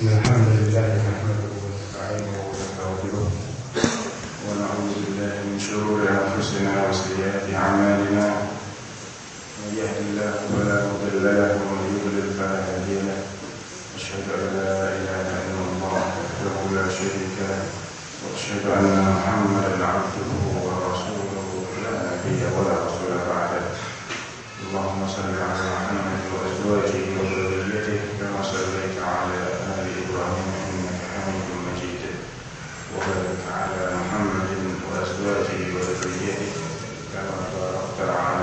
الحمد لله نحمده ونستعينه ونستغفره ونعوذ بالله من شرور أنفسنا وسيئات أعمالنا. من يهد الله فلا مضل له ومن يضلل فلا هادي له. أشهد أن لا إله إلا الله وحده لا شريك وأشهد أن محمدا عبده ورسوله لا نبي ولا رسول بعده. اللهم صل على محمد وأزواجه per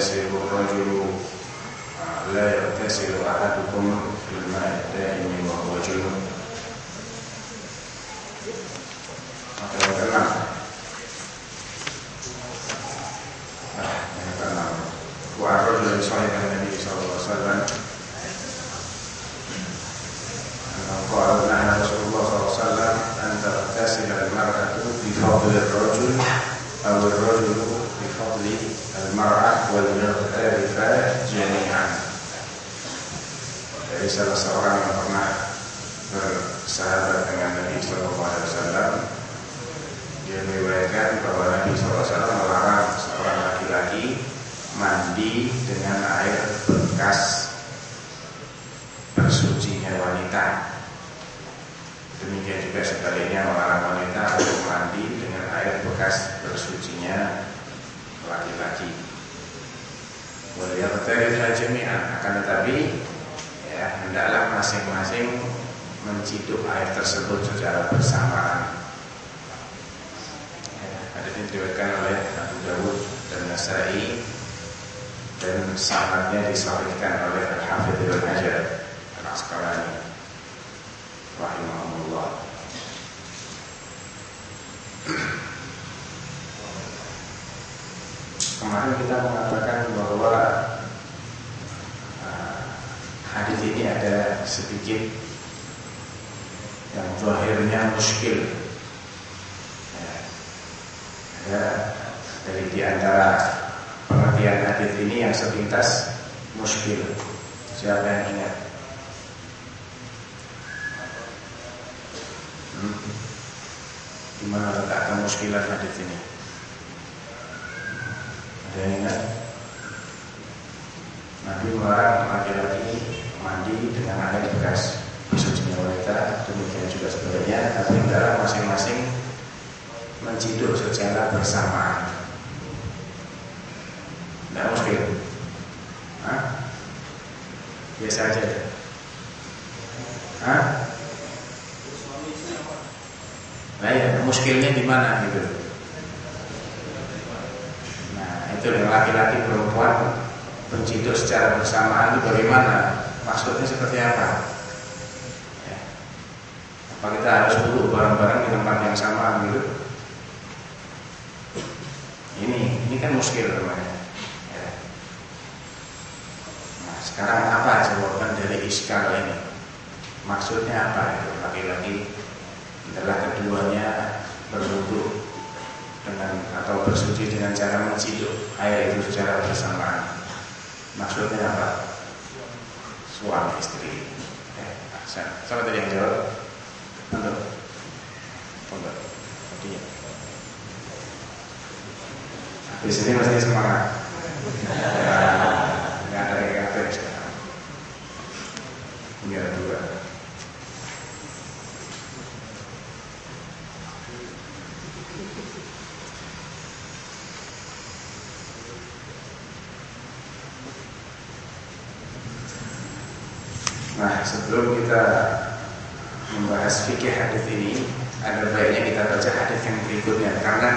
يغتسل الرجل لا يغتسل أحدكم في الماء الدائم. Dan sanadnya disahihkan oleh Al-Hafidz Ibnu Hajar Al-Asqalani rahimahullah. Kemarin kita mengatakan bahwa uh, hadis ini ada sedikit yang zahirnya muskil. Ya, ada dari di pengertian hadis ini yang sepintas muskil. Siapa yang ingat? Hmm. Di mana muskilat hadis ini? Ada yang ingat? Nabi melarang laki-laki mandi dengan air bekas bersucinya wanita, demikian juga sebaliknya, tapi dalam masing-masing menciduk secara bersamaan. Tidak muskil. Hah? Biasa aja. Hah? Nah ya, muskilnya di mana gitu. Nah, itu yang laki-laki perempuan menciduk secara bersamaan itu bagaimana? Maksudnya seperti apa? Ya. Apa kita harus duduk bareng-bareng di tempat yang sama gitu? Ini, ini kan muskil namanya. Ya. Nah, sekarang apa jawaban dari iskal ini? Maksudnya apa itu? Laki-laki adalah keduanya berwudu dengan atau bersuci dengan cara menciduk air itu secara bersamaan. Maksudnya apa? Suami istri. Eh, tadi yang jawab? Untuk, untuk, artinya. Di sini masih semangat nggak ada yang sekarang. Ini ada dua. Nah, sebelum kita membahas fikih hadis ini, ada baiknya kita baca hadis yang berikutnya karena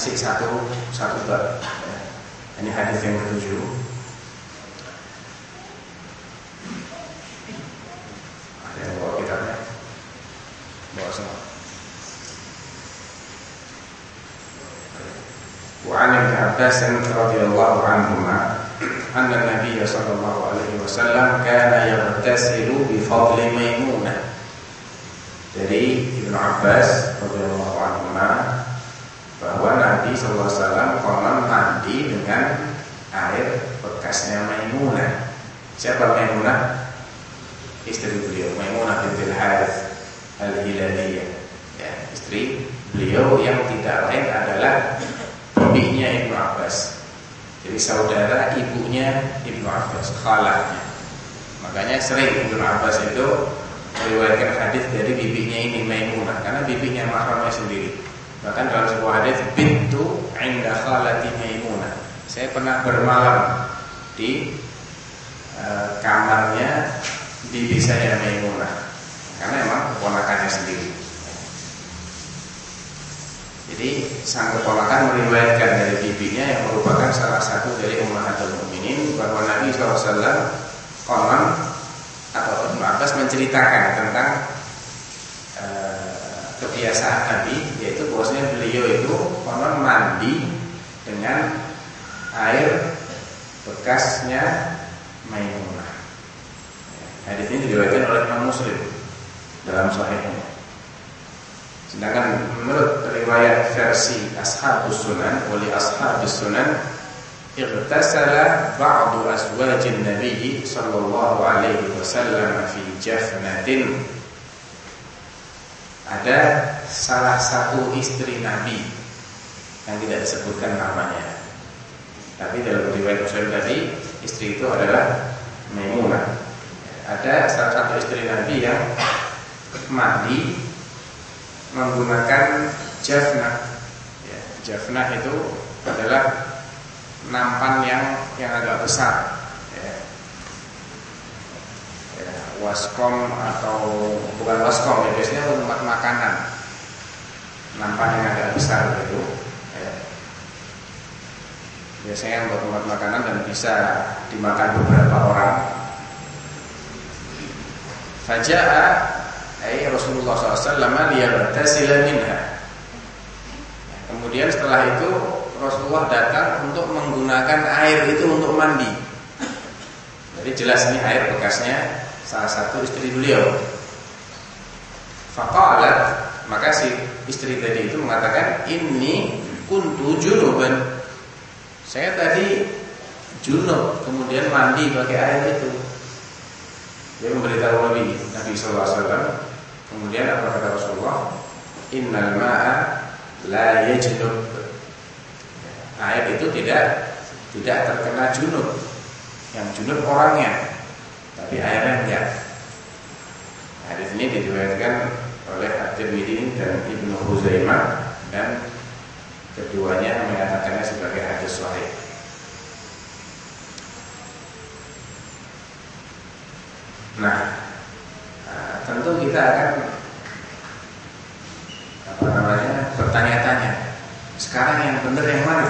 masih satu satu bab. Ini hadis yang ketujuh. Ada yang bawa kitabnya? Bawa semua. وعن ابن عباس رضي الله عنهما أن النبي صلى الله عليه وسلم كان يغتسل بفضل ميمونة dari Ibnu Abbas radhiyallahu anhu bahwa Nabi SAW konon mandi dengan air bekasnya Maimunah. Siapa Maimunah? Istri beliau, Maimunah binti Harith Al-Hilaliyah. Ya, istri beliau yang tidak lain adalah bibinya Ibnu Abbas. Jadi saudara ibunya Ibnu Abbas, khalahnya. Makanya sering Ibnu Abbas itu meriwayatkan hadis dari bibinya ini Maimunah karena bibinya mahramnya sendiri. Bahkan dalam sebuah hadis bintu inda khalati Maimunah. Saya pernah bermalam di uh, kamarnya bibi saya Maimunah. Karena emang keponakannya sendiri. Jadi sang keponakan meriwayatkan dari bibinya yang merupakan salah satu dari ummahatul mukminin bahwa Nabi SAW konon atau Abbas menceritakan tentang e, kebiasaan Nabi yaitu bahwasanya beliau itu konon mandi dengan air bekasnya Maimunah. Hadis ini diriwayatkan oleh Imam Muslim dalam sahihnya. Sedangkan menurut riwayat versi Ashabus Sunan oleh Ashabus Sunan Irtasala ba'du azwajin Nabi sallallahu alaihi wasallam fi jafnatin Ada salah satu istri Nabi yang tidak disebutkan namanya Tapi dalam riwayat Muslim tadi istri itu adalah Maimunah Ada salah satu istri Nabi yang mandi menggunakan jafnah. Ya, jafnah itu adalah nampan yang yang agak besar. Ya. Ya, waskom atau bukan waskom ya biasanya tempat makanan. Nampan yang agak besar itu. Ya. Biasanya untuk tempat makanan dan bisa dimakan beberapa orang. Faja'a Ay Rasulullah SAW liyagtasila minha. Kemudian setelah itu Rasulullah datang untuk menggunakan air itu untuk mandi. Jadi jelas ini air bekasnya salah satu istri beliau. Faqalat maka si istri tadi itu mengatakan ini kuntu junuban. Saya tadi junub kemudian mandi pakai air itu. Dia memberitahu Nabi Nabi SAW Kemudian apa kata Rasulullah? Innal ma'a la yajnub. Air itu tidak tidak terkena junub. Yang junub orangnya, tapi airnya enggak. Hadis ini diriwayatkan oleh At-Tirmidzi dan Ibnu Huzaimah dan keduanya mengatakannya sebagai hadis sahih. Nah, tentu kita akan apa namanya bertanya-tanya. Sekarang yang benar yang mana?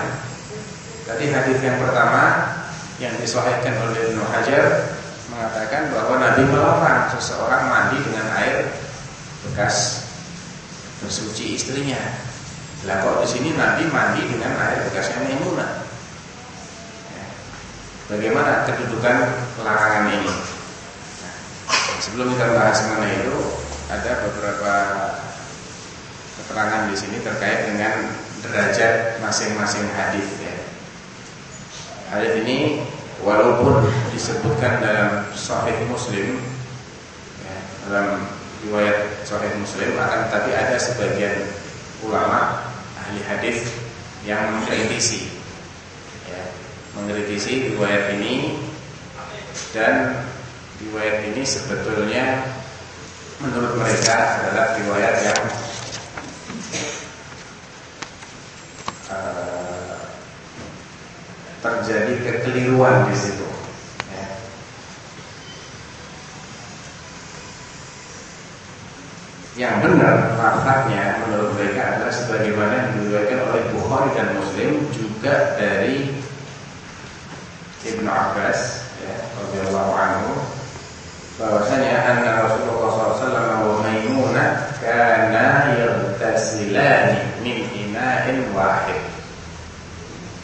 Tadi hadis yang pertama yang disahihkan oleh Ibnu Hajar mengatakan bahwa Nabi melarang seseorang mandi dengan air bekas bersuci istrinya. Lah kok di sini Nabi mandi dengan air bekasnya Maimunah. Bagaimana kedudukan larangan ini? Sebelum kita bahas mengenai itu, ada beberapa keterangan di sini terkait dengan derajat masing-masing hadis. Ya. Hadis ini walaupun disebutkan dalam Sahih Muslim, ya, dalam riwayat Sahih Muslim, akan tetapi ada sebagian ulama ahli hadis yang mengkritisi, ya, mengkritisi riwayat ini. Dan riwayat ini sebetulnya menurut mereka adalah riwayat yang uh, terjadi kekeliruan di situ. Ya. yang benar lafadznya menurut mereka adalah sebagaimana diriwayatkan oleh Bukhari dan Muslim juga dari Ibnu Abbas ya radhiyallahu anhu bahwasanya anna Rasulullah SAW wa Maimunah kana yartasilani min ina'in wahid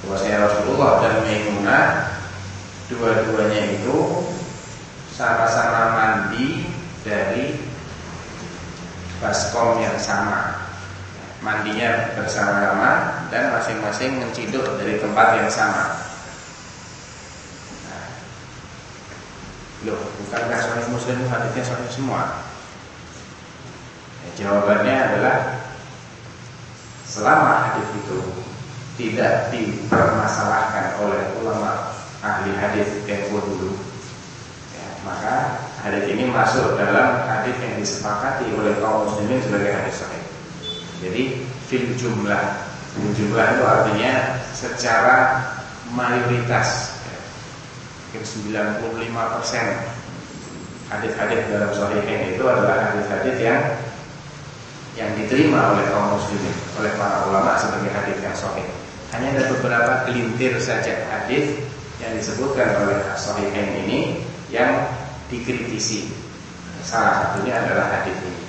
bahwasanya Rasulullah dan Maimunah dua-duanya itu sama-sama mandi dari baskom yang sama. Mandinya bersama-sama dan masing-masing menciduk dari tempat yang sama. Nah, loh bukankah sahih muslim hadisnya sahih semua? Ya, jawabannya adalah selama hadis itu tidak dipermasalahkan oleh ulama ahli hadis tempo dulu ya, maka hadis ini masuk dalam hadis yang disepakati oleh kaum muslimin sebagai hadis sahih. Jadi fil jumlah, fil jumlah itu artinya secara mayoritas, mungkin 95 persen hadis-hadis dalam sahihain itu adalah hadis-hadis yang yang diterima oleh kaum muslimin, oleh para ulama sebagai hadis yang sahih. Hanya ada beberapa gelintir saja hadis yang disebutkan oleh sahihain ini yang dikritisi. Salah satunya adalah hadis ini.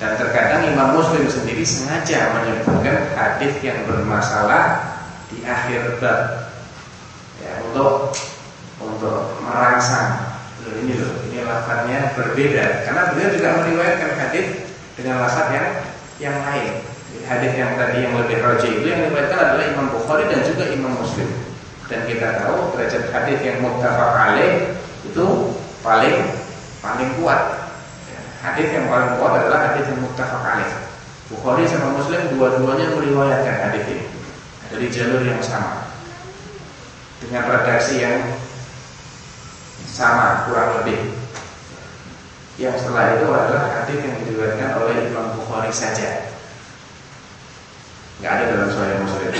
Dan terkadang Imam Muslim sendiri sengaja menyebutkan hadis yang bermasalah di akhir bab ya, untuk untuk merangsang loh ini loh ini lafaznya berbeda karena beliau juga meriwayatkan hadis dengan lafaz yang yang lain hadis yang tadi yang lebih roji itu yang diriwayatkan adalah Imam Bukhari dan juga Imam Muslim dan kita tahu derajat hadis yang muttafaq alaih itu paling paling kuat. Hadis yang paling kuat adalah hadis yang muttafaq alaih. Bukhari sama Muslim dua-duanya meriwayatkan hadis ini dari jalur yang sama dengan redaksi yang sama kurang lebih. Yang setelah itu adalah hadis yang diriwayatkan oleh Imam Bukhari saja. Nggak ada dalam Sahih Muslim.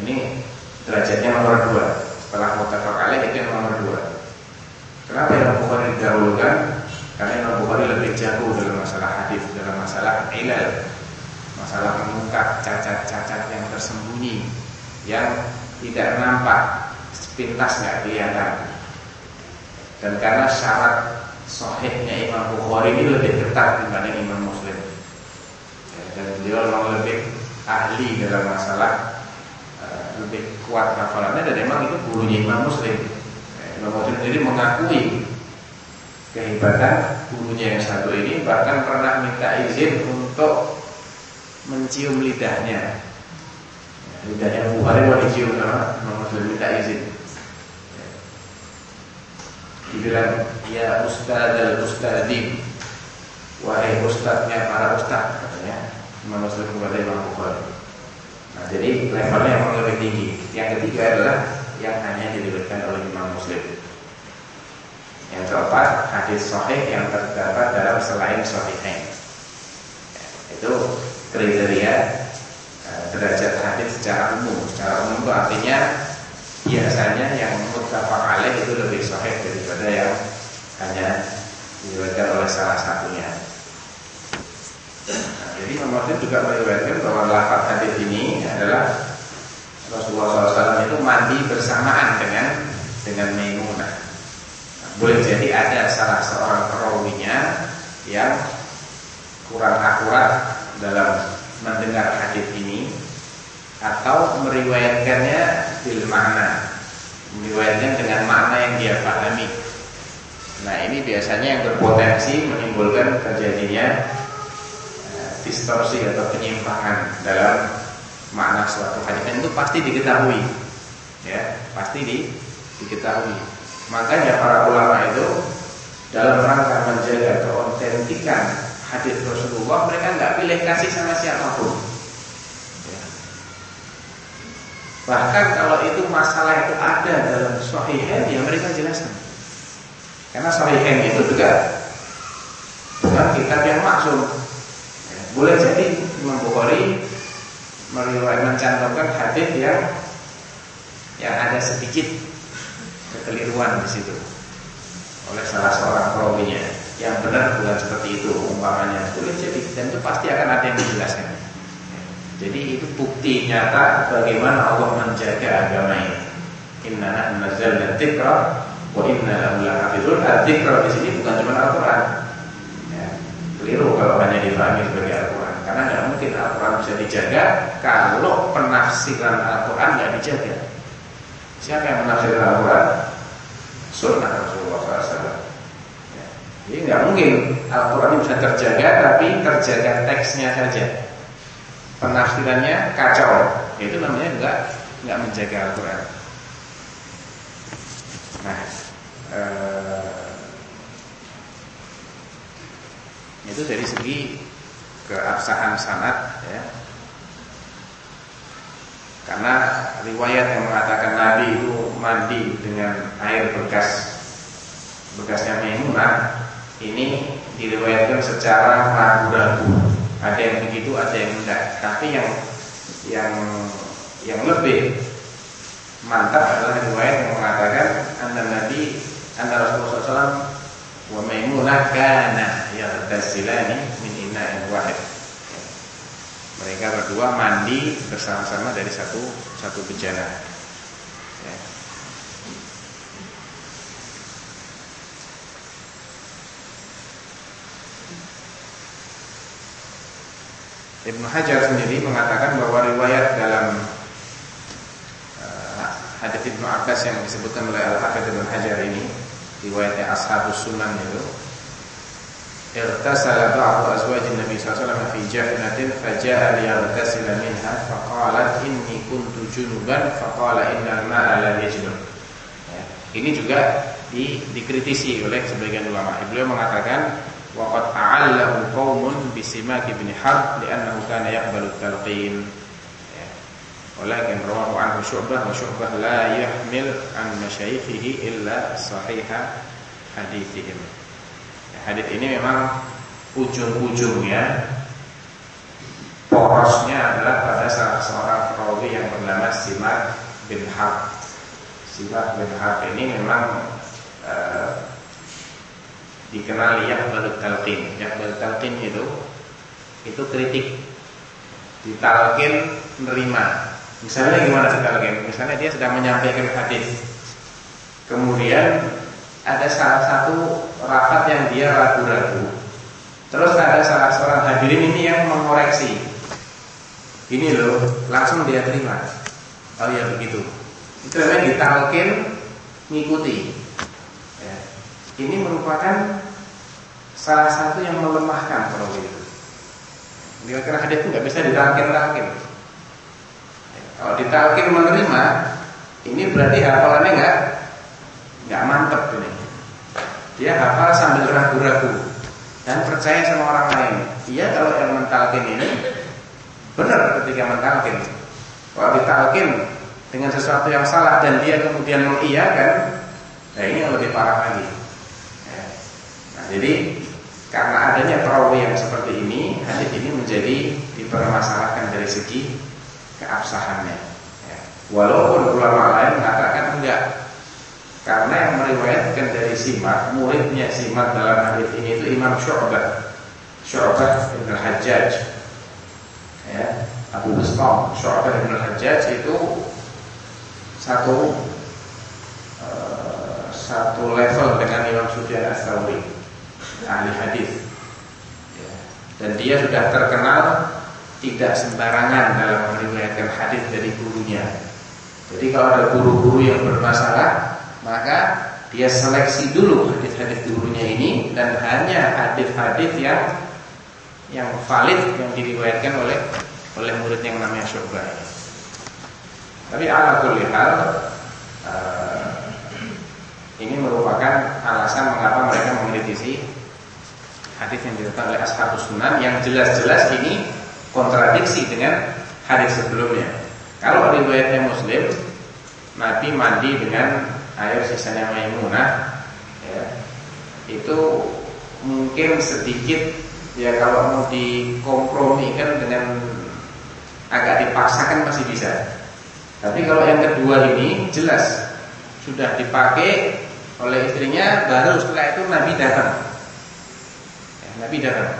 Ini derajatnya nomor dua. Setelah muttafaq alaih itu yang nomor dua. Kenapa Imam Bukhari didahulukan? Karena Imam Bukhari lebih jago dalam masalah hadis, dalam masalah ilal, masalah mengungkap cacat-cacat yang tersembunyi, yang tidak nampak, sepintas nggak kelihatan. Dan karena syarat sohihnya Imam Bukhari ini lebih ketat dibanding Imam Muslim. Ya, dan beliau memang lebih ahli dalam masalah lebih kuat hafalannya dan memang itu gurunya Imam Muslim. Imam Muslim sendiri mengakui kehebatan gurunya yang satu ini bahkan pernah minta izin untuk mencium lidahnya. Lidahnya Bukhari mau dicium sama Imam Muslim minta izin. Dibilang ya Ustaz al Ustadzim Wahai ustadznya para ustadz katanya Imam Muslim kepada Imam Bukhari Nah jadi levelnya memang lebih tinggi Yang ketiga adalah yang hanya diriwayatkan oleh Imam Muslim. Yang keempat, hadis sahih yang terdapat dalam selain sahihain. Itu kriteria uh, derajat hadis secara umum. Secara umum itu artinya biasanya yang muttafaq alaih itu lebih sahih daripada yang hanya diriwayatkan oleh salah satunya. Jadi Imam Muslim juga meriwayatkan bahwa lafaz hadis ini adalah Rasulullah SAW itu mandi bersamaan dengan dengan Maimunah. Nah, boleh jadi ada salah seorang perawinya yang kurang akurat dalam mendengar hadis ini atau meriwayatkannya bil makna, meriwayatkan dengan makna yang dia pahami. Nah ini biasanya yang berpotensi menimbulkan terjadinya distorsi atau penyimpangan dalam makna suatu hadis. Itu pasti diketahui. Ya pasti di, diketahui. Makanya para ulama itu dalam rangka menjaga keautentikan hadis Rasulullah mereka nggak pilih kasih sama siapa pun. Ya. bahkan kalau itu masalah itu ada dalam sahihain ya mereka jelaskan. Karena sahihain itu juga bukan kitab yang maksum boleh jadi Imam Bukhari mencantumkan hadis yang yang ada sedikit kekeliruan di situ oleh salah seorang perawinya. yang benar bukan seperti itu umpamanya. Boleh jadi dan itu pasti akan ada yang menjelaskan. Jadi itu bukti nyata bagaimana Allah menjaga agama ini. Inna nahnu nazzalna dzikra wa inna lahu lahafizun. Dzikra di sini bukan cuma Al-Qur'an keliru kalau hanya difahami sebagai Al-Qur'an karena tidak mungkin Al-Qur'an bisa dijaga kalau penafsiran Al-Qur'an tidak dijaga siapa yang menafsirkan Al-Qur'an sunnah Rasulullah SAW jadi nggak mungkin Al-Quran bisa terjaga tapi terjaga teksnya saja. Penafsirannya kacau. Itu namanya juga nggak menjaga Al-Quran. Nah, eh, itu dari segi keabsahan sanat ya. Karena riwayat yang mengatakan Nabi itu mandi dengan air bekas bekasnya Maimunah ini diriwayatkan secara ragu-ragu. Ada yang begitu, ada yang tidak. Tapi yang yang yang lebih mantap adalah riwayat yang mengatakan anda Nabi, anda Rasulullah SAW wa Maimunah kana yartasilani min inna'in wahid. Mereka berdua mandi bersama-sama dari satu satu bejana. Ibnu Hajar sendiri mengatakan bahwa riwayat dalam uh, hadis Ibnu Abbas yang disebutkan oleh Al-Hafidz Ibnu Hajar ini, riwayatnya Ashabus Sunan itu, irtasala ba'du azwajin Nabi sallallahu alaihi wasallam fi jahnatin faja'a liyaghtasila minha faqalat inni kuntu junuban faqala innal ma'a la yajnub. Ya, ini juga di, dikritisi oleh sebagian ulama. Beliau mengatakan وقد أعله قوم بسماك بن حرب لأنه كان يقبل التلقين ولكن رواه عنه شعبة وشعبة لا يحمل عن مشايخه إلا صحيح hadithihim Hadith ini memang ujung-ujungnya porosnya adalah pada salah seorang perawi yang bernama Simak bin Harb. Simak bin Harb ini memang uh, dikenal baru talqin. baru talqin itu itu kritik. Ditalkin nerima. Misalnya gimana talqin? Misalnya dia sedang menyampaikan hadis. Kemudian ada salah satu rapat yang dia ragu-ragu. Terus ada salah seorang hadirin ini yang mengoreksi. Ini loh, langsung dia terima. Oh iya begitu. Itu namanya ditalkin ngikuti. Ini merupakan salah satu yang melemahkan perawi itu. Dikira hadis itu nggak bisa ditalkin-talkin. Kalau ditalkin menerima, ini berarti hafalannya nggak nggak mantep ini. Dia hafal sambil ragu-ragu dan percaya sama orang lain. Iya kalau yang mentalkin ini benar ketika mentalkin. Kalau ditalkin dengan sesuatu yang salah dan dia kemudian mengiyakan, nah ini yang lebih parah lagi. Jadi karena adanya perawi yang seperti ini, hadis ini menjadi dipermasalahkan dari segi keabsahannya. Ya. Walaupun ulama lain mengatakan enggak, karena yang meriwayatkan dari Simak, muridnya Simak dalam hadis ini itu Imam Syu'bah, Syu'bah bin Hajjaj. Ya, Abu Bistam, Syu'bah bin Hajjaj itu satu uh, satu level dengan Imam Sufyan Ats-Tsauri ahli hadis. Ya. Dan dia sudah terkenal tidak sembarangan dalam meriwayatkan hadis dari gurunya. Jadi kalau ada guru-guru yang bermasalah, maka dia seleksi dulu hadis-hadis gurunya ini dan hanya hadis-hadis yang yang valid yang diriwayatkan oleh oleh murid yang namanya Syu'bah. Tapi ala kulli uh, ini merupakan alasan mengapa mereka mengkritisi hadis yang dilakukan oleh ashabus sunan yang jelas-jelas ini kontradiksi dengan hadis sebelumnya. Kalau riwayatnya Muslim, Nabi mandi dengan air sisanya Maimunah, ya, itu mungkin sedikit ya kalau mau dikompromikan dengan agak dipaksakan masih bisa. Tapi kalau yang kedua ini jelas sudah dipakai oleh istrinya, baru setelah itu Nabi datang Nabi datang.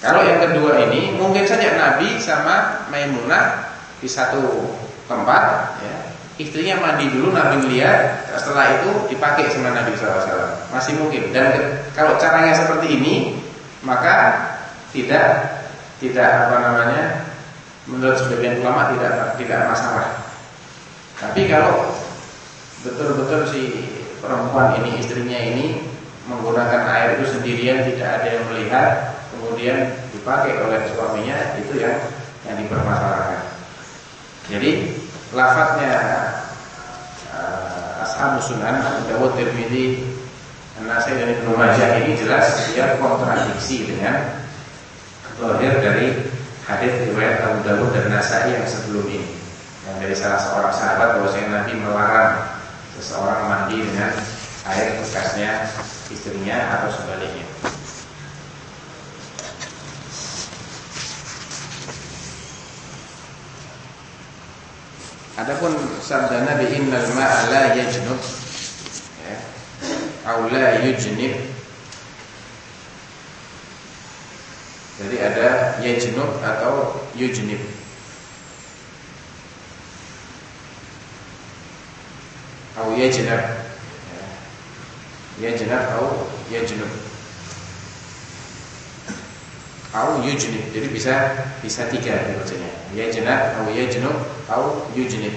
Kalau yang kedua ini mungkin saja Nabi sama Maimunah di satu tempat, ya, istrinya mandi dulu Nabi melihat, setelah itu dipakai sama Nabi SAW. Masih mungkin. Dan kalau caranya seperti ini, maka tidak tidak apa namanya menurut sebagian ulama tidak tidak masalah. Tapi kalau betul-betul si perempuan ini istrinya ini menggunakan air itu sendirian tidak ada yang melihat kemudian dipakai oleh suaminya itu yang yang dipermasalahkan. Jadi lafadznya uh, Ashabus Sunan Abu Dawud Tirmidzi Nasai dan Ibnu Majah ini jelas dia kontradiksi dengan lahir dari hadis riwayat Abu Dawud dan Nasai yang sebelum ini. Yang dari salah seorang sahabat bahwasanya Nabi melarang seseorang mandi dengan air bekasnya istrinya atau sebaliknya. Adapun sabda Nabi innal ma'a la yajnub ya, la yujnib Jadi ada yajnub atau yujnib Au yajnab ya. Yajnab au yajnub Au yujnib Jadi bisa bisa tiga bacanya Yajnab au yajnub atau yujnib.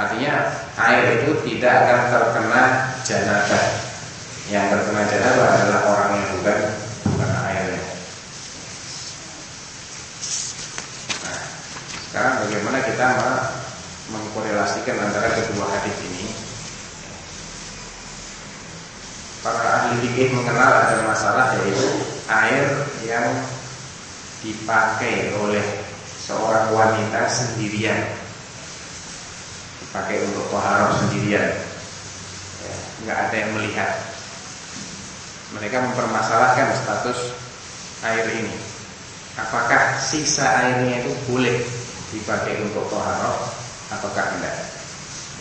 Artinya air itu tidak akan terkena janabah. Yang terkena janabah adalah orang yang bukan bukan airnya. Nah, sekarang bagaimana kita mengkorelasikan antara kedua hadis ini? Para ahli fikih mengenal ada masalah yaitu air yang dipakai oleh seorang wanita sendirian. Pakai untuk toharoh sendirian. Ya, ada yang melihat. Mereka mempermasalahkan status air ini. Apakah sisa airnya itu boleh dipakai untuk toharoh ataukah tidak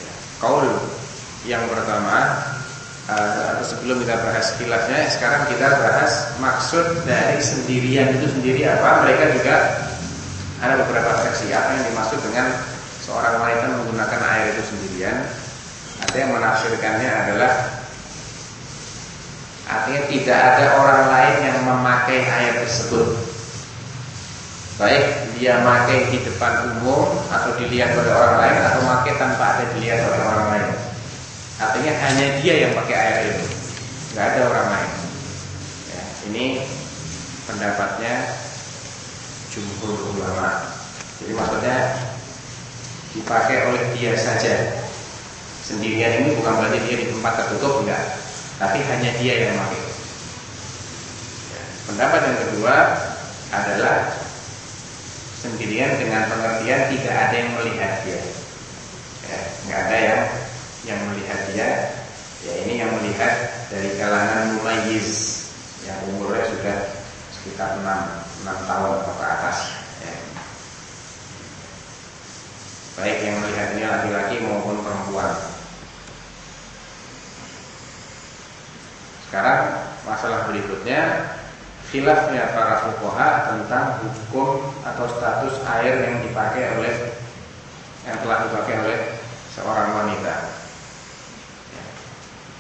ya. kaul yang pertama uh, sebelum kita bahas kilasnya sekarang kita bahas maksud dari sendirian. Itu sendiri apa? Mereka juga ada beberapa versi. Apa yang dimaksud dengan seorang wanita menggunakan air itu sendirian? Ada yang menafsirkannya adalah artinya tidak ada orang lain yang memakai air tersebut. Baik dia memakai di depan umum atau dilihat oleh orang lain atau memakai tanpa ada dilihat oleh orang lain artinya hanya dia yang pakai air itu nggak ada orang lain ya, ini pendapatnya jumhur ulama jadi maksudnya dipakai oleh dia saja. Sendirian ini bukan berarti dia di tempat tertutup enggak, tapi hanya dia yang memakai. Ya, pendapat yang kedua adalah sendirian dengan pengertian tidak ada yang melihat dia. Ya, ada yang yang melihat dia. Ya ini yang melihat dari kalangan mumayyiz yang umurnya sudah sekitar 6, 6 tahun atau ke atas. baik yang melihatnya laki-laki maupun perempuan. Sekarang masalah berikutnya khilafnya para fuqaha tentang hukum atau status air yang dipakai oleh yang telah dipakai oleh seorang wanita.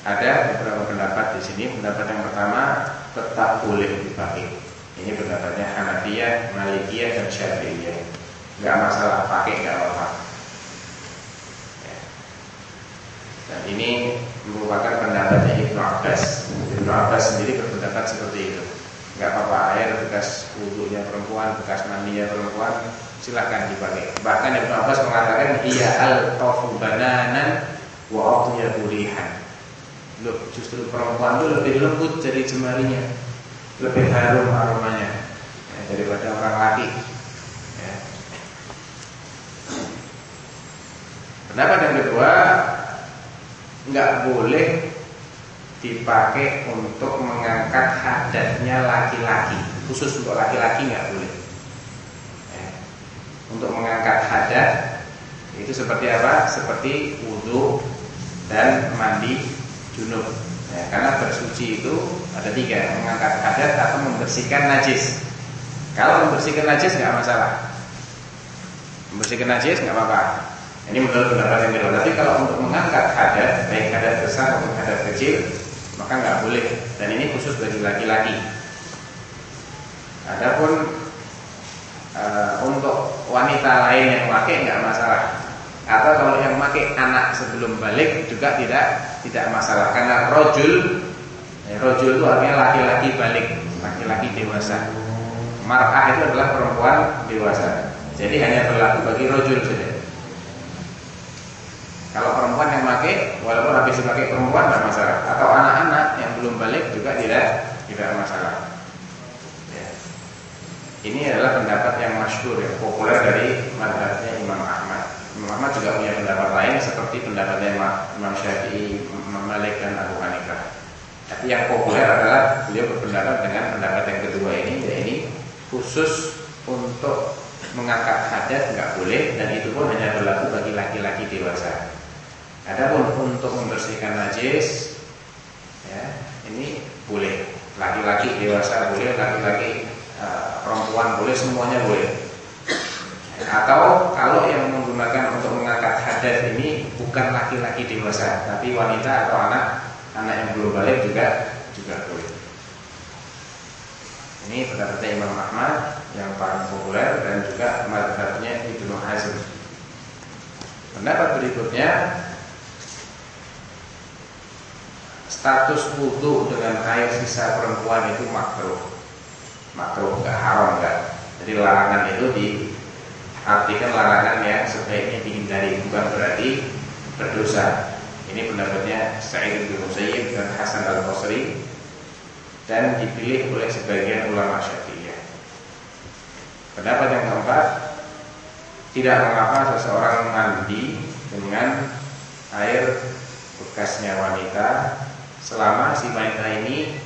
Ya. Ada beberapa pendapat di sini. Pendapat yang pertama tetap boleh dipakai. Ini pendapatnya Hanafiyah, Malikiyah, dan Syafi'iyah. Gak masalah pakai gak apa-apa. Dan ini merupakan pendapatnya Ibnu Abbas. Ibnu Abbas sendiri berpendapat seperti itu. Enggak apa-apa air bekas wudhunya perempuan, bekas mandinya perempuan, silahkan dipakai. Bahkan Ibnu Abbas mengatakan iya al tofu bananan wa burihan. Loh, justru perempuan itu lebih lembut dari jemarinya, lebih harum aromanya ya, daripada orang laki. Ya. Pendapat yang kedua nggak boleh dipakai untuk mengangkat hadatnya laki-laki khusus untuk laki-laki nggak boleh ya. untuk mengangkat hadat itu seperti apa seperti wudhu dan mandi junub ya, karena bersuci itu Ada tiga, mengangkat hadas atau membersihkan najis. Kalau membersihkan najis nggak masalah. Membersihkan najis nggak apa-apa. Ini menurut pendapat yang kedua. Tapi kalau untuk mengangkat hadas, baik hadas besar maupun hadas kecil, maka nggak boleh. Dan ini khusus bagi laki-laki. Adapun e, untuk wanita lain yang pakai nggak masalah. Atau kalau yang pakai anak sebelum balik juga tidak tidak masalah karena rojul, ya, rojul itu artinya laki-laki balik, laki-laki dewasa. Mar'ah itu adalah perempuan dewasa. Jadi hanya berlaku bagi rojul saja. Kalau perempuan yang pakai, walaupun habis pakai perempuan tidak masalah. Atau anak-anak yang belum balik juga tidak tidak masalah. Ya. Ini adalah pendapat yang masyhur, yang populer dari madhabnya Imam Ahmad. Ahmad juga punya pendapat lain seperti pendapatnya Imam Syafi'i, Imam Malik dan Abu Hanifah. Tapi yang populer adalah beliau berpendapat dengan pendapat yang kedua ini, yaitu ini khusus untuk mengangkat hadas nggak boleh dan itu pun hanya berlaku bagi laki-laki dewasa. Adapun untuk membersihkan najis ya, ini boleh. Laki-laki dewasa boleh, laki-laki uh, perempuan boleh, semuanya boleh. Atau kalau yang menggunakan untuk mengangkat hadas ini bukan laki-laki dewasa, tapi wanita atau anak anak yang belum balik juga juga boleh. Ini pendapatnya Imam Ahmad yang paling populer dan juga madhabnya Ibnu Hazm. Pendapat berikutnya status wudhu dengan air sisa perempuan itu makruh makruh nggak haram nggak jadi larangan itu diartikan larangan yang sebaiknya dihindari bukan berarti berdosa ini pendapatnya Sa'id bin Musayyib dan Hasan al Basri dan dipilih oleh sebagian ulama Syafi'iyah. Pendapat yang keempat, tidak mengapa seseorang mandi dengan air bekasnya wanita selama si wanita ini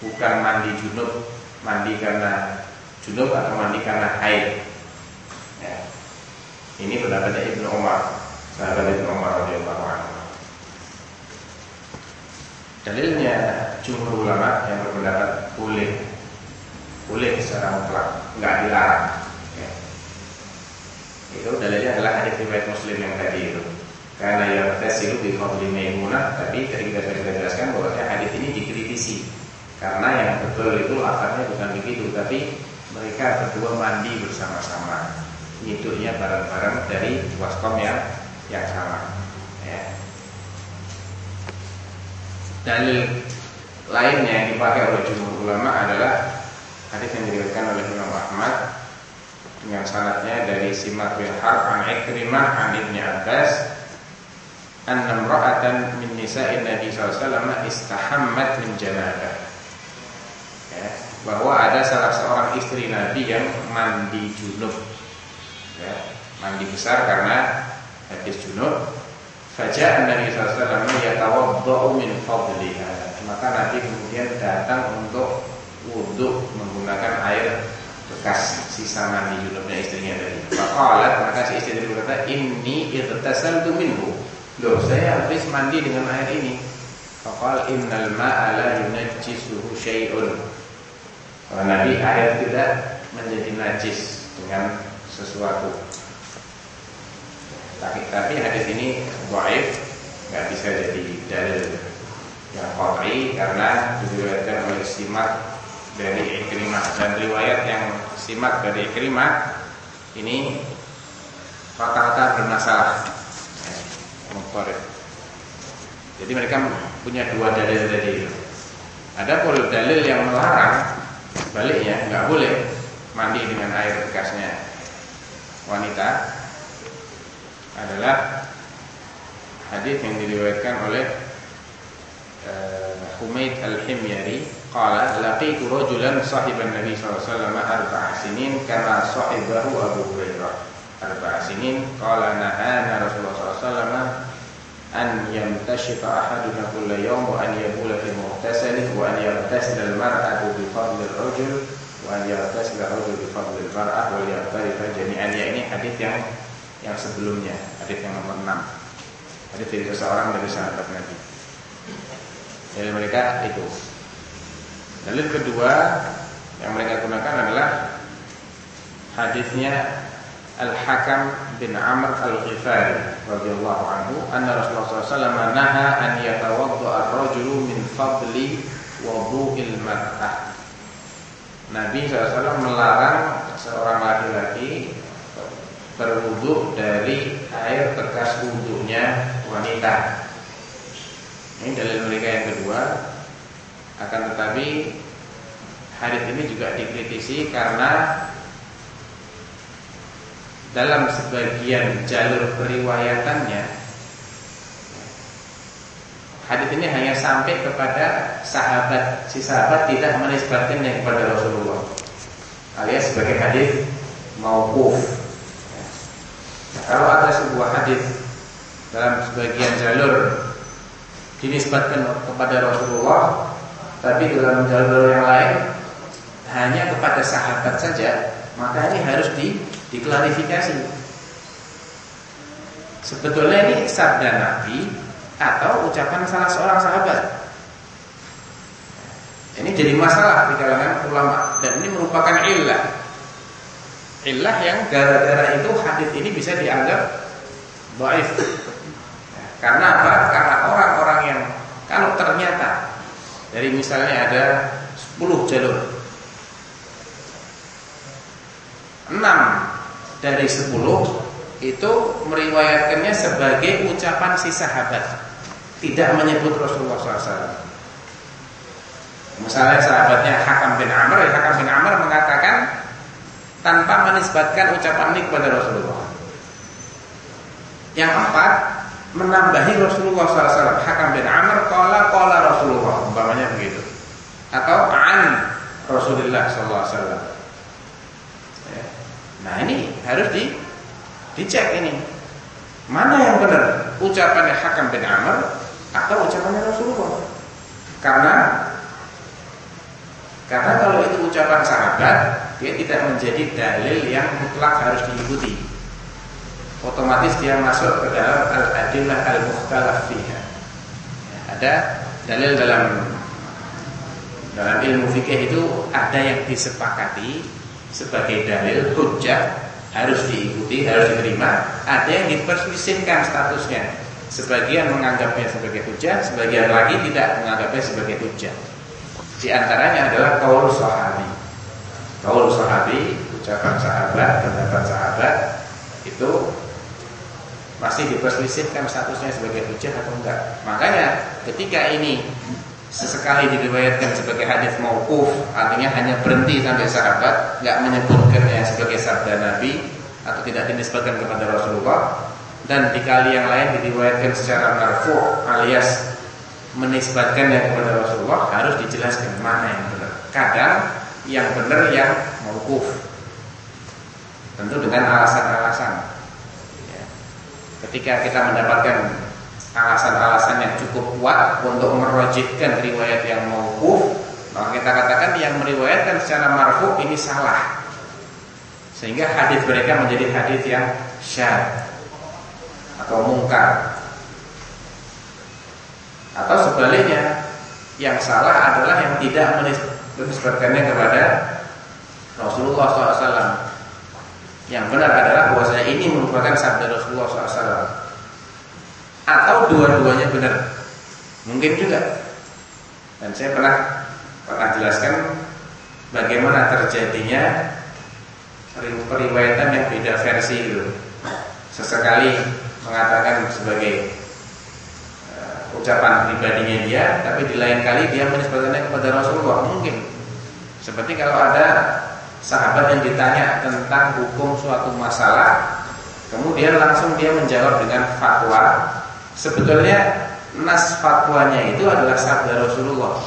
bukan mandi junub, mandi karena junub atau mandi karena haid. Ini pendapatnya Ibnu Umar, sahabat Ibnu Umar radhiyallahu anhu. Dalilnya jumhur ulama yang berpendapat boleh boleh secara mutlak, nggak dilarang. Ya. Itu dalilnya adalah hadis riwayat Muslim yang tadi itu. Karena yang tesilu di fadli Maimunah Tapi tadi kita sudah jelaskan bahwa hadis ini dikritisi Karena yang betul itu latarnya bukan begitu Tapi mereka berdua mandi bersama-sama Nyiduknya bareng-bareng dari waskom yang, yang sama ya. Dalil lainnya yang dipakai oleh jumhur ulama adalah Hadis yang diriwayatkan oleh Imam Ahmad dengan sanatnya dari Simak bin Harb an Ikrimah an Ibnu Abbas anna imra'atan min nisa'in Nabi SAW istahammat min janabah. Ya, bahwa ada salah seorang istri Nabi yang mandi junub. Ya, mandi besar karena habis junub. Faja'a Nabi SAW yatawadda'u min fadliha. Maka Nabi kemudian datang untuk wudhu menggunakan air bekas sisa mandi junubnya istrinya tadi. Faqalat maka si istri berkata, "Inni irtasaltu minhu." Loh saya habis mandi dengan air ini Fakal innal ma'a la yunajjisuhu syai'un Nabi air tidak menjadi najis dengan sesuatu Tapi, tapi hadis ini baik nggak bisa jadi dalil yang qat'i karena diriwayatkan oleh simak dari Ikrimah dan riwayat yang simak dari Ikrimah ini rata-rata bermasalah muqarib. Jadi mereka punya dua dalil tadi. Ada pun dalil yang melarang baliknya nggak boleh mandi dengan air bekasnya wanita adalah hadis yang diriwayatkan oleh uh, Humaid Al-Himyari. Qala laqitu rajulan sahiban Nabi sallallahu alaihi wasallam arba'a sinin kama sahibahu Abu Hurairah. Arba'a sinin qala nahana Rasulullah sallallahu alaihi wasallam an yamtashifa ahaduna kulla yawm wa an yabula fi mughtasali wa an yaghtasil al-mar'atu bi fadli ar-rajul wa an yaghtasil ar-rajul bi fadli al-mar'ah wa yaghtarifa jami'an ya ini hadis yang yang sebelumnya hadis yang nomor 6 hadis dari seseorang dari sahabat Nabi Dalil mereka itu. Dalil kedua yang mereka gunakan adalah hadisnya Al-Hakam bin Amr Al-Ghifari radhiyallahu anhu anna Rasulullah SAW naha an yatawadda ar-rajulu min fadli wudu'il mar'ah. Nabi SAW melarang seorang laki-laki berwudu dari air bekas wudunya wanita. Ini dalil mereka yang kedua. Akan tetapi hadis ini juga dikritisi karena dalam sebagian jalur periwayatannya hadis ini hanya sampai kepada sahabat. Si sahabat tidak menisbatkannya kepada Rasulullah. Alias sebagai hadis mauquf. Nah, kalau ada sebuah hadis dalam sebagian jalur dinisbatkan kepada Rasulullah tapi dalam jalur yang lain hanya kepada sahabat saja maka ini harus di diklarifikasi. Sebetulnya ini sabda Nabi atau ucapan salah seorang sahabat. Ini jadi masalah di kalangan ulama dan ini merupakan illah. Illah yang gara-gara itu hadis ini bisa dianggap baik. Karena apa? Karena orang-orang yang kalau ternyata dari misalnya ada 10 jalur 6 dari 10 itu meriwayatkannya sebagai ucapan si sahabat tidak menyebut Rasulullah SAW misalnya sahabatnya Hakam bin Amr ya Hakam bin Amr mengatakan tanpa menisbatkan ucapan ini kepada Rasulullah. Yang empat menambahi Rasulullah SAW Hakam bin Amr Kala kala Rasulullah umpamanya begitu. Atau an Rasulullah SAW Nah ini harus di dicek ini. Mana yang benar? Ucapannya Hakam bin Amr atau ucapannya Rasulullah. Karena karena kalau itu ucapan sahabat dia tidak menjadi dalil yang mutlak harus diikuti. Otomatis dia masuk ke dalam al-adillah al-mukhtalaf fiha. Ada dalil dalam dalam ilmu fikih itu ada yang disepakati sebagai dalil hujjah harus diikuti, harus diterima. Ada yang diperselisihkan statusnya. Sebagian menganggapnya sebagai hujjah, sebagian lagi tidak menganggapnya sebagai hujjah. Di antaranya adalah kaul sahabi. Kaul sahabi, ucapan sahabat, pendapat sahabat itu masih diperselisihkan statusnya sebagai hujjah atau enggak. Makanya ketika ini sesekali diriwayatkan sebagai hadis mauquf, artinya hanya berhenti sampai sahabat, nggak menyebutkannya sebagai sabda Nabi atau tidak dinisbatkan kepada Rasulullah dan di kali yang lain diriwayatkan secara marfu alias menisbatkannya kepada Rasulullah harus dijelaskan mana yang benar. Kadang yang benar yang mauquf. Tentu dengan alasan-alasan. Ya. Ketika kita mendapatkan alasan-alasan yang cukup kuat untuk merojihkan riwayat yang mauquf, maka kita katakan yang meriwayatkan secara marfu ini salah. Sehingga hadis mereka menjadi hadis yang syad atau mungkar. Atau sebaliknya, yang salah adalah yang tidak menisbatkannya kepada Rasulullah SAW. Yang benar adalah bahwasanya ini merupakan sabda Rasulullah SAW atau dua-duanya benar. Mungkin juga. Dan saya pernah pernah jelaskan bagaimana terjadinya periwayatan yang beda versi itu. Sesekali mengatakan sebagai uh, ucapan pribadinya dia, tapi di lain kali dia menisbatkannya kepada Rasulullah. Mungkin seperti kalau ada sahabat yang ditanya tentang hukum suatu masalah, kemudian langsung dia menjawab dengan fatwa Sebetulnya nas fatwanya itu adalah sabda Rasulullah.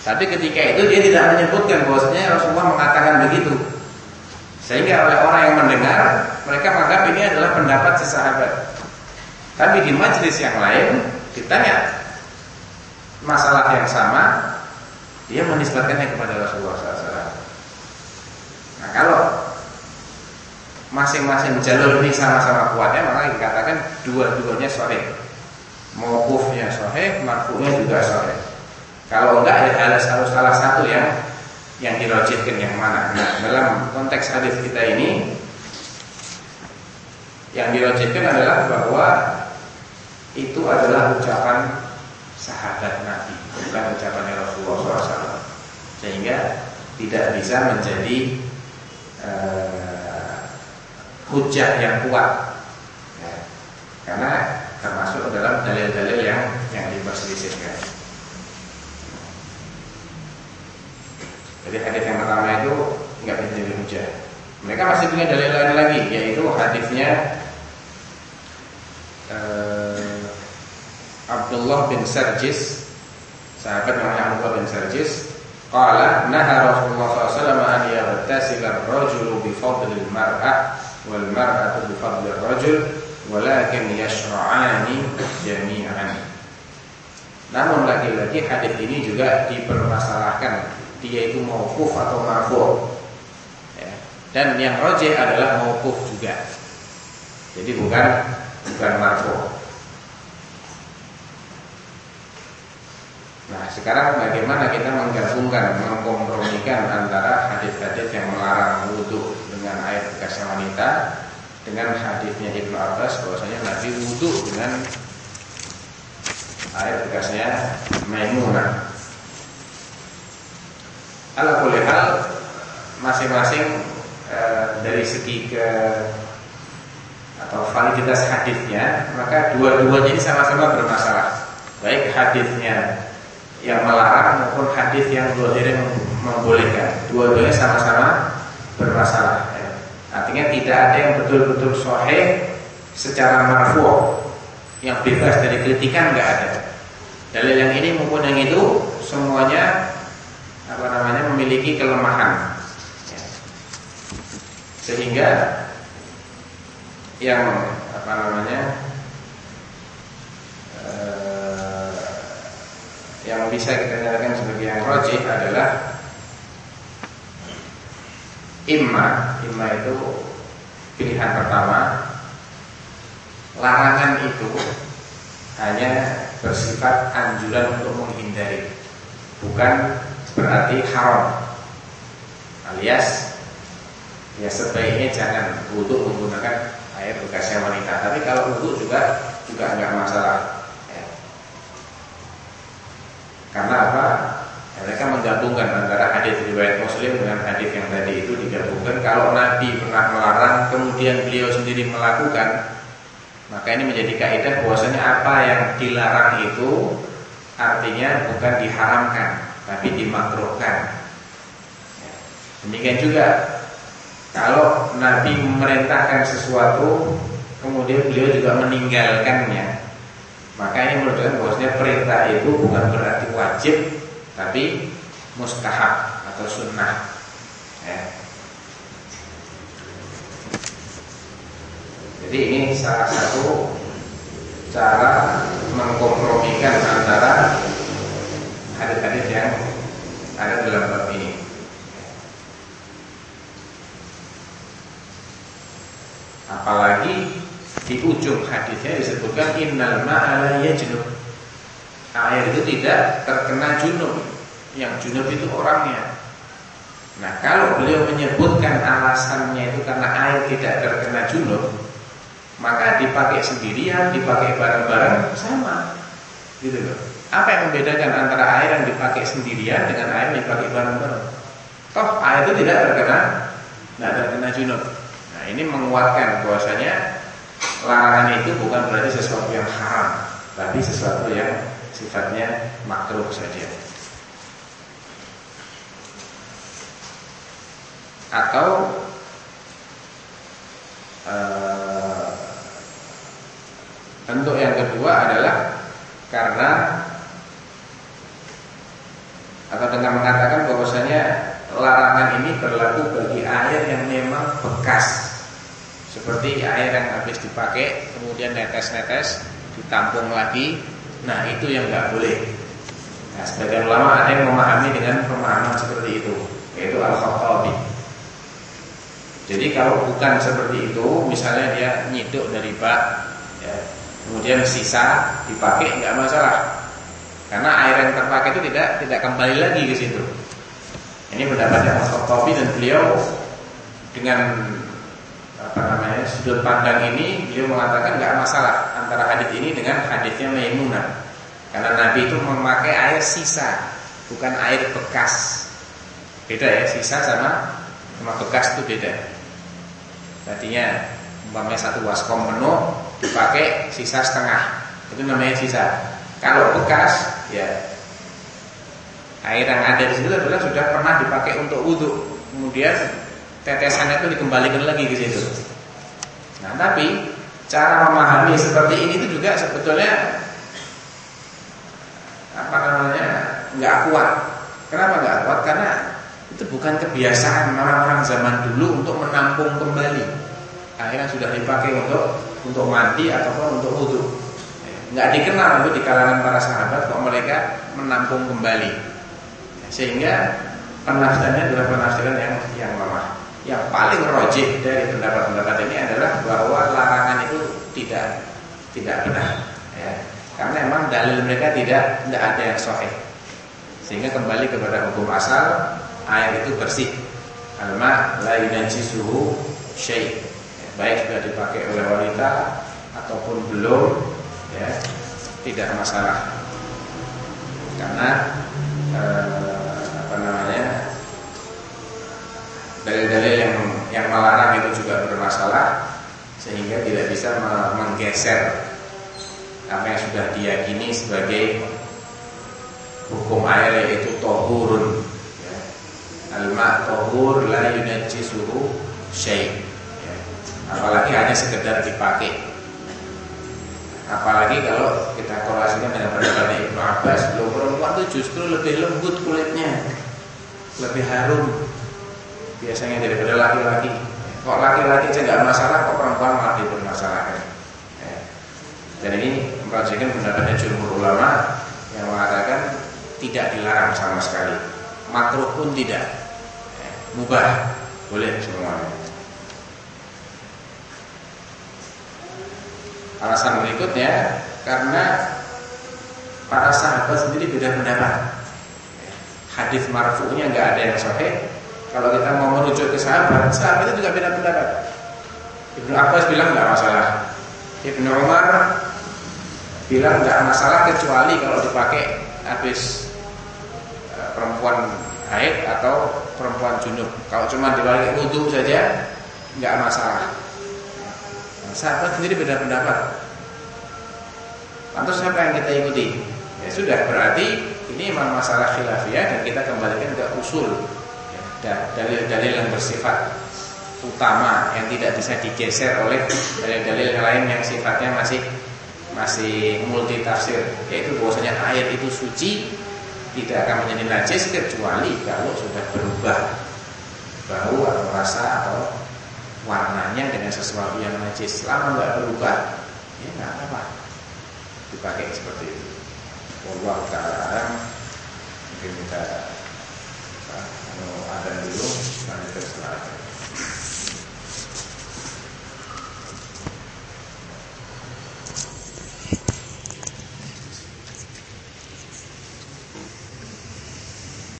Tapi ketika itu dia tidak menyebutkan bahwasanya Rasulullah mengatakan begitu. Sehingga oleh orang yang mendengar mereka menganggap ini adalah pendapat si sahabat. Tapi di majelis yang lain ditanya masalah yang sama, dia menisbatkannya kepada Rasulullah SAW. Nah kalau masing-masing jalur ini sama-sama kuatnya, maka dikatakan dua-duanya sahih. Mauqufnya sahih, marfu'nya juga sahih. Kalau enggak ya ada salah, salah satu yang yang dirojitkan yang mana. Nah, dalam konteks hadis kita ini yang dirojitkan adalah bahwa itu adalah ucapan sahabat Nabi, bukan ucapan Rasulullah SAW. Sehingga tidak bisa menjadi uh, hujah yang kuat, ya. karena termasuk dalam dalil-dalil yang yang diperselisihkan. Jadi hadis yang pertama itu nggak bisa jadi hujah. Mereka masih punya dalil lain lagi, yaitu hadisnya uh, Abdullah bin Sarjis, sahabat namanya Abdullah bin Sarjis, Qala naha Rasulullah SAW an yaghtasila ar-rajulu bi fadli al-mar'ah wal mar'atu bi fadli ar-rajul walakin yashra'ani jami'an. Namun lagi-lagi hadis ini juga dipermasalahkan dia itu mauquf atau marfu. Ya. Dan yang rojeh adalah mauquf juga. Jadi bukan bukan marfu. Nah sekarang bagaimana kita menggabungkan, mengkompromikan antara hadis-hadis yang melarang wudhu dengan air bekasnya wanita dengan hadisnya Ibnu Abbas bahwasanya Nabi wudhu dengan air bekasnya Maimunah. Ala hal masing-masing e, dari segi ke atau validitas hadisnya maka dua-duanya ini sama-sama bermasalah. Baik hadisnya yang melarang maupun hadis yang dohir membolehkan. Dua-duanya sama-sama bermasalah. Ya. Artinya tidak ada yang betul-betul sahih secara marfu yang bebas dari kritikan nggak ada. Dalil yang ini maupun yang itu semuanya apa namanya memiliki kelemahan. Ya. Sehingga yang apa namanya yang bisa kita nyatakan sebagai yang rojih adalah imma. Imma itu pilihan pertama. Larangan itu hanya bersifat anjuran untuk menghindari bukan berarti haram. Alias ya sebaiknya jangan untuk menggunakan air bekasnya wanita. Tapi kalau untuk juga juga enggak masalah karena apa? Mereka menggabungkan antara hadis riwayat Muslim dengan hadis yang tadi itu digabungkan. Kalau Nabi pernah melarang, kemudian beliau sendiri melakukan, maka ini menjadi kaidah bahwasanya apa yang dilarang itu artinya bukan diharamkan, tapi dimakruhkan. Demikian juga kalau Nabi memerintahkan sesuatu, kemudian beliau juga meninggalkannya, maka ini menunjukkan bahwasanya perintah itu bukan berarti wajib, tapi mustahab atau sunnah. Ya. Jadi ini salah satu cara mengkompromikan antara hadis-hadis yang ada dalam bab ini. Apalagi di ujung hadisnya disebutkan innal ma'ala yajnub. Air itu tidak terkena junub. Yang junub itu orangnya. Nah, kalau beliau menyebutkan alasannya itu karena air tidak terkena junub, maka dipakai sendirian, dipakai bareng-bareng sama. Gitu loh. Apa yang membedakan antara air yang dipakai sendirian dengan air yang dipakai bareng-bareng? Toh air itu tidak terkena tidak terkena junub. Nah, ini menguatkan bahwasanya larangan itu bukan berarti sesuatu yang haram, tapi sesuatu yang sifatnya makruh saja. Atau uh, bentuk yang kedua adalah karena atau dengan mengatakan bahwasanya larangan ini berlaku bagi air yang memang bekas seperti air yang habis dipakai kemudian netes-netes ditampung lagi. Nah, itu yang nggak boleh. Nah, sebagian ulama ada yang memahami dengan pemahaman seperti itu, yaitu al-khattabi. Jadi kalau bukan seperti itu, misalnya dia nyiduk dari bak, ya, kemudian sisa dipakai nggak masalah, Karena air yang terpakai itu tidak tidak kembali lagi ke situ. Ini pendapatnya Kopi dan beliau dengan apa namanya sudut pandang ini beliau mengatakan nggak masalah antara hadis ini dengan hadisnya Maimunah. Karena Nabi itu memakai air sisa, bukan air bekas. Beda ya, sisa sama sama bekas itu beda. Tadinya umpamanya satu waskom penuh dipakai sisa setengah, itu namanya sisa. Kalau bekas, ya air yang ada di situ adalah sudah pernah dipakai untuk wudhu, kemudian tetesannya itu dikembalikan lagi ke situ. Nah, tapi cara memahami seperti ini itu juga sebetulnya apa namanya nggak kuat. Kenapa nggak kuat? Karena itu bukan kebiasaan orang-orang zaman dulu untuk menampung kembali. Akhirnya sudah dipakai untuk untuk mandi ataupun untuk wudhu. Nggak dikenal itu di kalangan para sahabat kok mereka menampung kembali. Sehingga penafsirannya adalah penafsiran yang yang lemah. Yang paling rojih dari pendapat-pendapat ini adalah bahwa larangan itu tidak tidak benar. Ya. Karena memang dalil mereka tidak tidak ada yang sahih. Sehingga kembali kepada hukum asal air itu bersih. Alma la yunajjisuhu syai'. Baik sudah dipakai oleh wanita ataupun belum ya, tidak masalah. Karena eh, apa namanya? Dalil-dalil yang yang melarang itu juga bermasalah sehingga tidak bisa menggeser apa yang sudah diyakini sebagai hukum air yaitu tohurun ya. al-ma tohur la yunajjisuhu syai ya. apalagi hanya sekedar dipakai apalagi kalau kita korelasikan dengan pendapat Ibnu Abbas belum perempuan itu justru lebih lembut kulitnya lebih harum biasanya daripada laki-laki kok laki-laki saja nggak masalah kok perempuan malah dipermasalahkan dan ini memperhatikan pendapatnya jumhur ulama yang mengatakan tidak dilarang sama sekali. Makruh pun tidak. Ya, mubah, boleh semuanya. Alasan berikutnya karena para sahabat sendiri beda pendapat. Hadis marfu'nya nggak ada yang sahih. Kalau kita mau merujuk ke sahabat, sahabat itu juga beda pendapat. Ibnu Abbas bilang nggak masalah. Ibnu Umar bilang nggak masalah kecuali kalau dipakai habis e, perempuan haid atau perempuan junub. Kalau cuma dipakai wudhu saja nggak masalah. Nah, sahabat sendiri beda pendapat. Lantas siapa yang kita ikuti? Ya sudah berarti ini memang masalah khilafiyah dan kita kembalikan ke usul dalil-dalil yang bersifat utama yang tidak bisa digeser oleh dalil-dalil lain yang sifatnya masih masih multi tafsir yaitu bahwasanya air itu suci tidak akan menjadi najis kecuali kalau sudah berubah bau atau rasa atau warnanya dengan sesuatu yang najis. Selama nggak berubah ya nggak apa-apa. Dipakai seperti itu. Allah taala mungkin kita eh, a renderlo tale personaggio.